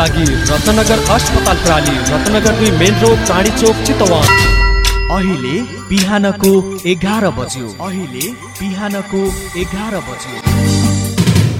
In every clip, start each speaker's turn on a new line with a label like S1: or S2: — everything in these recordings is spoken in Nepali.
S1: लागि रत्नगर अस्पताल प्राली रत्नगर दुई मेन रोड चाँडी चोक चितवन।
S2: अहिले बिहानको एघार बज्यो। अहिले बिहानको एघार बज्यो।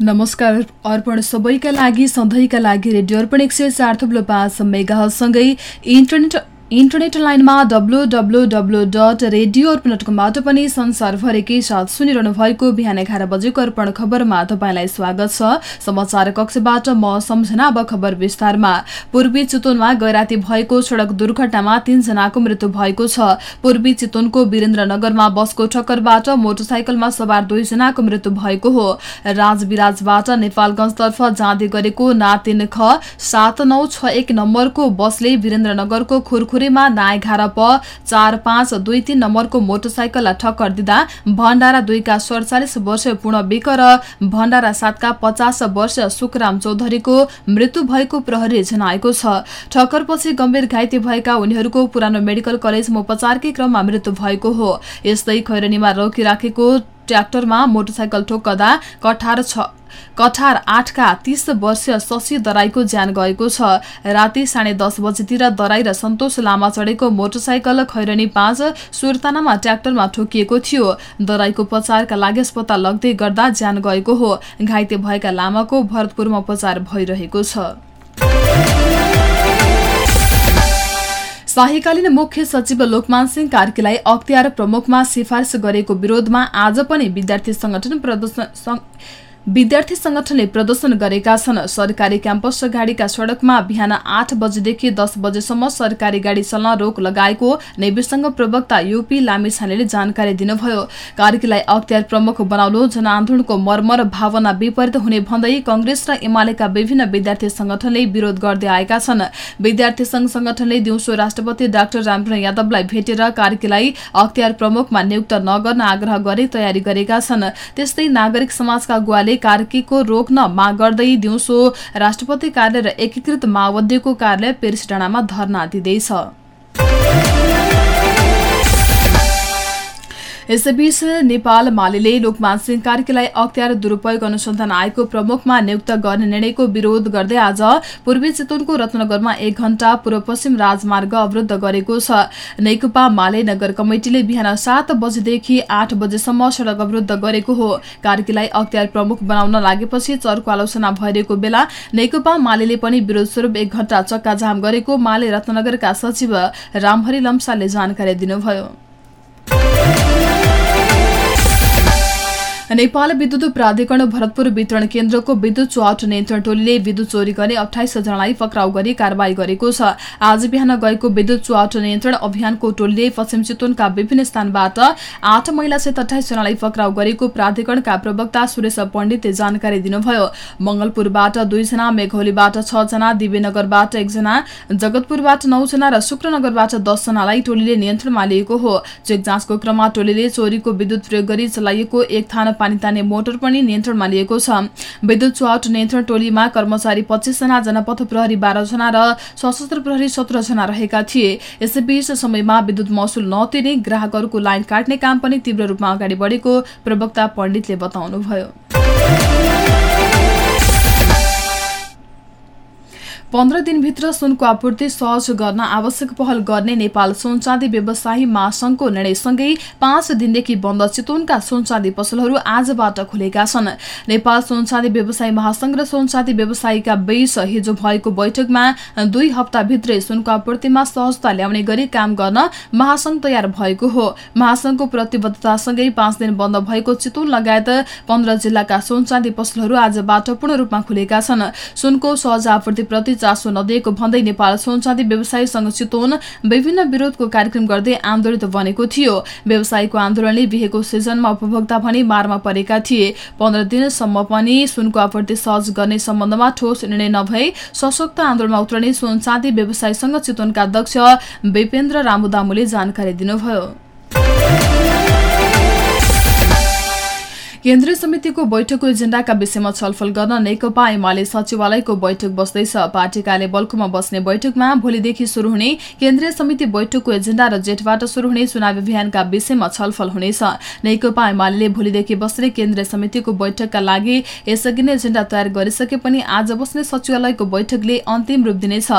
S3: नमस्कार अर्पण सबैका लागि सधैँका लागि रेडियो अर्पण एक सय चार थुप्लो पाँच मेगासँगै इन्टरनेट इन्टरनेट लाइनमा W W W dot radio Arpan dot कमबाट पनि संसारभरिकै साथ सुनिरहनु भएको बिहान एघार बजेको अर्पण खबरमा तपाईँलाई स्वागत छ। समाचार कक्षबाट म सम्झना अब खबर विस्तारमा। पूर्वी चितवनमा गैराती भएको सड़क दुर्घटनामा तीनजनाको मृत्यु भएको छ। पूर्वी चितवनको वीरेन्द्रनगरमा बसको ठक्करबाट मोटरसाइकलमा सवार दुईजनाको मृत्यु भएको हो। राजविराजबाट नेपालगंजतर्फ जाँदै गरेको ना तीन ख सात नौ छ एक नम्बरको बसले वीरेन्द्रनगरको खुरखुर खुरेमा ना एघार प चार पाँच दुई तीन नम्बरको मोटरसाइकललाई ठक्कर दिँदा भण्डारा दुईका सडचालिस वर्ष पूर्ण विक र भण्डारा सातका पचास वर्ष सुखराम चौधरीको मृत्यु भएको प्रहरी जनाएको छ। ठक्करपछि गम्भीर घाइते भएका उनीहरूको पुरानो मेडिकल कलेजमा उपचारकै क्रममा मृत्यु भएको हो। यस्तै खैरनीमा रोकिराखेको ट्र्याक्टरमा मोटरसाइकल ठोक्कदा कठार छ कठार आठका तीस वर्षीय शशी दराईको ज्यान गएको छ। राति साढे दस बजेतिर दराई र सन्तोष लामा चढेको मोटरसाइकल खैरनी पाँच सुर्तानामा ट्र्याक्टरमा ठोकिएको थियो। दराईको उपचारका लागि अस्पताल लग्दै गर्दा ज्यान गएको हो। घाइते भएका लामाको भरतपुरमा उपचार भइरहेको छ। शाहीकालीन मुख्य सचिव लोकमान सिंह कार्कीलाई अख्तियार प्रमुखमा सिफारिस गरेको विरोधमा आज पनि विद्यार्थी संगठन प्रदर्शन विद्यार्थी संगठनले प्रदर्शन गरेका छन्। सरकारी क्याम्पस गाडीका सड़कमा बिहान आठ बजेदेखि दस बजेसम्म सरकारी गाडी चल्न रोक लगाएको नेविसंघ प्रवक्ता युपी लामिछानेले जानकारी दिनुभयो। कार्कीलाई अख्तियार प्रमुख बनाउनु जनआन्दोलनको मर्म र भावना विपरीत हुने भन्दै कंग्रेस र एमालेका विभिन्न विद्यार्थी संगठनले विरोध गर्दै आएका छन्। विद्यार्थी संघ संगठनले दिउँसो राष्ट्रपति डाक्टर रामचरण यादवलाई भेटेर कार्कीलाई अख्तियार प्रमुखमा नियुक्त नगर्न आग्रह गरे तयारी गरेका छन्। त्यस्तै नागरिक समाजका गुवाले कार्कीको रोक्न माग गर्दै दिउँसो राष्ट्रपति कार्यालय र एकीकृत माओवादीको कार्यालय पेरिस डाँडामा धरना दिँदैछ। यसैबीच नेपाल मालेले लोकमान सिंह कार्कीलाई अख्तियार दुरूपयोग अनुसन्धान आयोगको प्रमुखमा नियुक्त गर्ने निर्णयको विरोध गर्दै आज पूर्वी चितवनको रत्नगरमा एक घण्टा पूर्व पश्चिम राजमार्ग अवरुद्ध गरेको छ। नेकपा माले नगर कमिटिले बिहान सात बजेदेखि आठ बजेसम्म सड़क अवरुद्ध गरेको हो। कार्कीलाई अख्तियार प्रमुख बनाउन लागेपछि चर्को आलोचना भइरहेको बेला नेकपा माले पनि विरोध स्वरूप एक घण्टा चक्काजाम गरेको माले रत्नगरका सचिव रामहरि लम्साले जानकारी दिनुभयो। नेपाल विद्युत प्राधिकरण भरतपुर वितरण केन्द्रको विद्युत चुहाट नियन्त्रण टोलीले विद्युत चोरी गर्ने अठाइस जनालाई पक्राउ गरी कारवाही गरेको छ। आज बिहान गएको विद्युत चुहाट नियन्त्रण अभियानको टोलीले पश्चिम चितवनका विभिन्न स्थानबाट आठ महिलासहित अठाइस जनालाई पक्राउ गरेको प्राधिकरणका प्रवक्ता सुरेश पण्डितले जानकारी दिनुभयो। मंगलपुरबाट दुईजना मेघौलीबाट छजना दिव्यनगरबाट एकजना जगतपुरबाट नौजना र शुक्रनगरबाट दसजनालाई टोलीले नियन्त्रणमा लिएको हो। चेक जाँचको क्रममा टोलीले चोरीको विद्युत प्रयोग गरी चलाइएको एक थाना पानी तान्ने मोटर पनि नियन्त्रणमा लिएको छ। विद्युत चुहाट नियन्त्रण टोलीमा कर्मचारी पच्चिसजना जनपथ प्रहरी बाह्रजना र सशस्त्र प्रहरी सत्रजना रहेका थिए। यसैबीच समयमा विद्युत महसुल नतिर्ने ग्राहकहरूको लाइन काट्ने काम पनि तीव्र रूपमा अगाडि बढेको प्रवक्ता पण्डितले बताउनुभयो। पन्ध्र दिनभित्र सुनको आपूर्ति सहज गर्न आवश्यक पहल गर्ने नेपाल सुनचाँदी व्यवसायी महासंघको निर्णयसँगै पाँच दिनदेखि बन्द चितवनका सुनचाँदी पसलहरू आजबाट खुलेका छन्। नेपाल सुनचाँदी व्यवसायी महासंघ र सुनचाँदी व्यवसायीका बीच हिजो भएको बैठकमा दुई हप्ताभित्रै सुनको आपूर्तिमा सहजता ल्याउने गरी काम गर्न महासंघ तयार भएको हो। महासंघको प्रतिबद्धतासँगै पाँच दिन बन्द भएको चितवन लगायत पन्ध्र जिल्लाका सुनचाँदी पसलहरू आजबाट पूर्ण रूपमा खुलेका छन्। सुनको सहज आपूर्तिप्रति चासो नदिएको भन्दै नेपाल सोनचाँदी व्यवसायी संघ चितवन विभिन्न विरोधको कार्यक्रम गर्दै आन्दोलित बनेको थियो। व्यवसायीको आन्दोलनले बिहेको सिजनमा उपभोक्ता भने मारमा परेका थिए। पन्ध्र दिनसम्म पनि सुनको आपूर्ति सहज गर्ने सम्बन्धमा ठोस निर्णय नभई सशक्त आन्दोलनमा उत्रने सुनचाँदी व्यवसायी संघ चितवनका अध्यक्ष विपेन्द्र रामुदामुले जानकारी दिनुभयो। केन्द्रीय समितिको बैठकको एजेण्डाका विषयमा छलफल गर्न नेकपा एमाले सचिवालयको बैठक बस्दैछ। पार्टी कार्य बल्कुमा बस्ने बैठकमा भोलिदेखि शुरू हुने केन्द्रीय समिति बैठकको एजेण्डा र जेठबाट शुरू हुने चुनावी अभियानका विषयमा छलफल हुनेछ। नेकपा एमाले भोलिदेखि बस्ने केन्द्रीय समितिको बैठकका लागि यसअघि नै एजेण्डा तयार गरिसके पनि आज बस्ने सचिवालयको बैठकले अन्तिम रूप दिनेछ।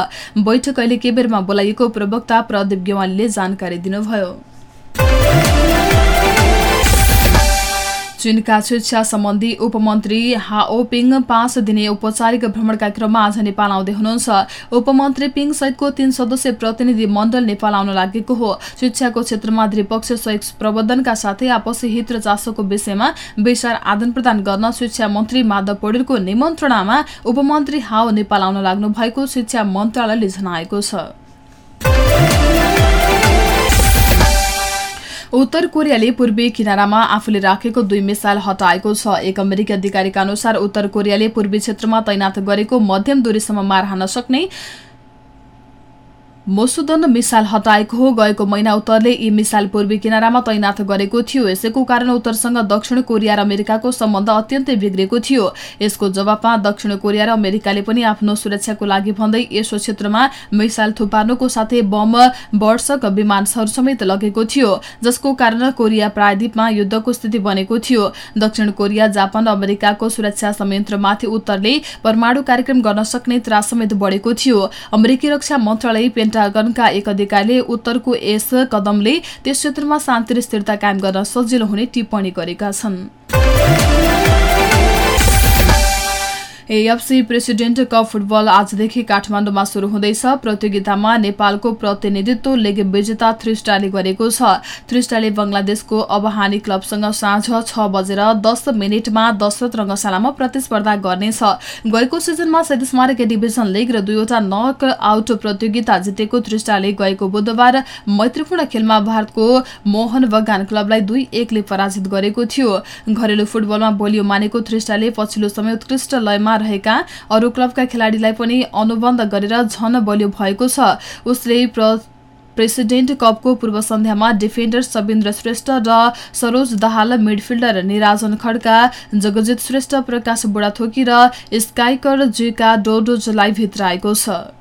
S3: बैठक अहिले केबेरमा बोलाइएको प्रवक्ता प्रदीप गेवालीले जानकारी दिनुभयो। चीनका शिक्षा सम्बन्धी उपमन्त्री हाओ पिङ पाँच दिने औपचारिक भ्रमणका क्रममा आज नेपाल आउँदै हुनुहुन्छ। उपमन्त्री पिङ सहितको तीन सदस्यीय प्रतिनिधि मण्डल नेपाल आउन लागेको हो। शिक्षाको क्षेत्रमा द्विपक्षीय सहयोग प्रबन्धनका साथै आपसी हित र चासोको विषयमा विचार आदान प्रदान गर्न शिक्षा मन्त्री माधव पौडेलको निमन्त्रणामा उपमन्त्री हाओ नेपाल आउन लाग्नु भएको शिक्षा मन्त्रालयले जनाएको छ। उत्तर कोरियाले पूर्वी किनारामा आफूले राखेको दुई मिसाइल हटाएको छ। एक अमेरिकी अधिकारीका अनुसार उत्तर कोरियाले पूर्वी क्षेत्रमा तैनात गरेको मध्यम दूरीसम्म मार हान्न सक्ने मसुदन मिसाइल हटाएको हो। गएको महिना उत्तरले यी मिसाइल पूर्वी किनारामा तैनात गरेको थियो। यसैको कारण उत्तरसँग दक्षिण कोरिया र अमेरिकाको सम्बन्ध अत्यन्तै बिग्रेको थियो। यसको जवाबमा दक्षिण कोरिया र अमेरिकाले पनि आफ्नो सुरक्षाको लागि भन्दै यस क्षेत्रमा मिसाइल थुपार्नुको साथै बम वर्षक विमानहरू समेत लगेको थियो जसको कारण कोरिया प्रायद्वीपमा युद्धको स्थिति बनेको थियो। दक्षिण कोरिया जापान र अमेरिकाको सुरक्षा संयन्त्रमाथि उत्तरले परमाणु कार्यक्रम गर्न सक्ने त्रास समेत बढेको थियो। अमेरिकी रक्षा मन्त्रालय पेन्टागनका एक अधिकारीले उत्तरको यस कदमले त्यस क्षेत्रमा शान्ति र स्थिरता कायम गर्न सजिलो हुने टिप्पणी गरेका छन्। एएफसी प्रेसिडेन्ट कप फुटबल आजदेखि काठमाडौँमा शुरू हुँदैछ। प्रतियोगितामा नेपालको प्रतिनिधित्व लेग विजेता थ्रिस्टाले गरेको छ। थ्रिस्टाले बंगलादेशको अबहानी क्लबसँग साँझ छ बजेर दस मिनटमा दशरथ रङ्गशालामा प्रतिस्पर्धा गर्नेछ। गएको सिजनमा स्मारक डिभिजन लिग र दुईवटा नक आउट प्रतियोगिता जितेको थ्रिस्टाले गएको बुधबार मैत्रीपूर्ण खेलमा भारतको मोहन बगान क्लबलाई दुई एकले पराजित गरेको थियो। घरेलु फुटबलमा बलियो मानेको थ्रिस्टाले पछिल्लो समय उत्कृष्ट लयमा रहेका। अरू क्लबका खेलाडीलाई पनि अनुबन्ध गरेर झन बलियो भएको छ। उसले प्रेसिडेन्ट कपको पूर्व सन्ध्यामा डिफेन्डर सविन्द्र श्रेष्ठ र सरोज दाहाल मिडफिल्डर निराजन खड्का जगजित श्रेष्ठ प्रकाश बुढाथोकी र स्काइकर जीका डोडोजलाई भित्राएको छ।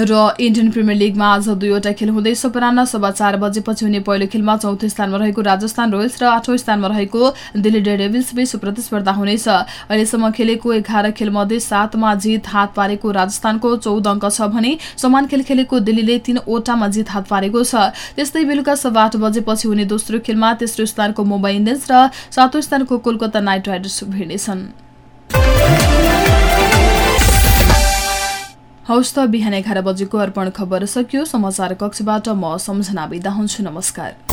S3: र इन्डियन प्रिमियर लिगमा आज दुईवटा खेल हुँदैछ अपरान्न सभा चार बजेपछि हुने पहिलो खेलमा चौथो स्थानमा रहेको राजस्थान रोयल्स र आठौँ स्थानमा रहेको दिल्ली डेडेभिल्स बीच प्रतिस्पर्धा हुनेछ। अहिलेसम्म खेलेको एघार खेलमध्ये सातमा जित हात पारेको राजस्थानको चौध अङ्क छ भने समान खेल खेलेको दिल्लीले तीनवटामा जित हात पारेको छ। त्यस्तै बेलुका सभा आठ बजेपछि हुने दोस्रो खेलमा तेस्रो स्थानको मुम्बई इन्डियन्स र सातौँ स्थानको कोलकाता नाइट राइडर्स भिड्नेछन्। हौस् त बिहान एघार बजेको अर्पण खबर सकियो। समाचार कक्षबाट म सम्झना बिदा हुन्छु। नमस्कार।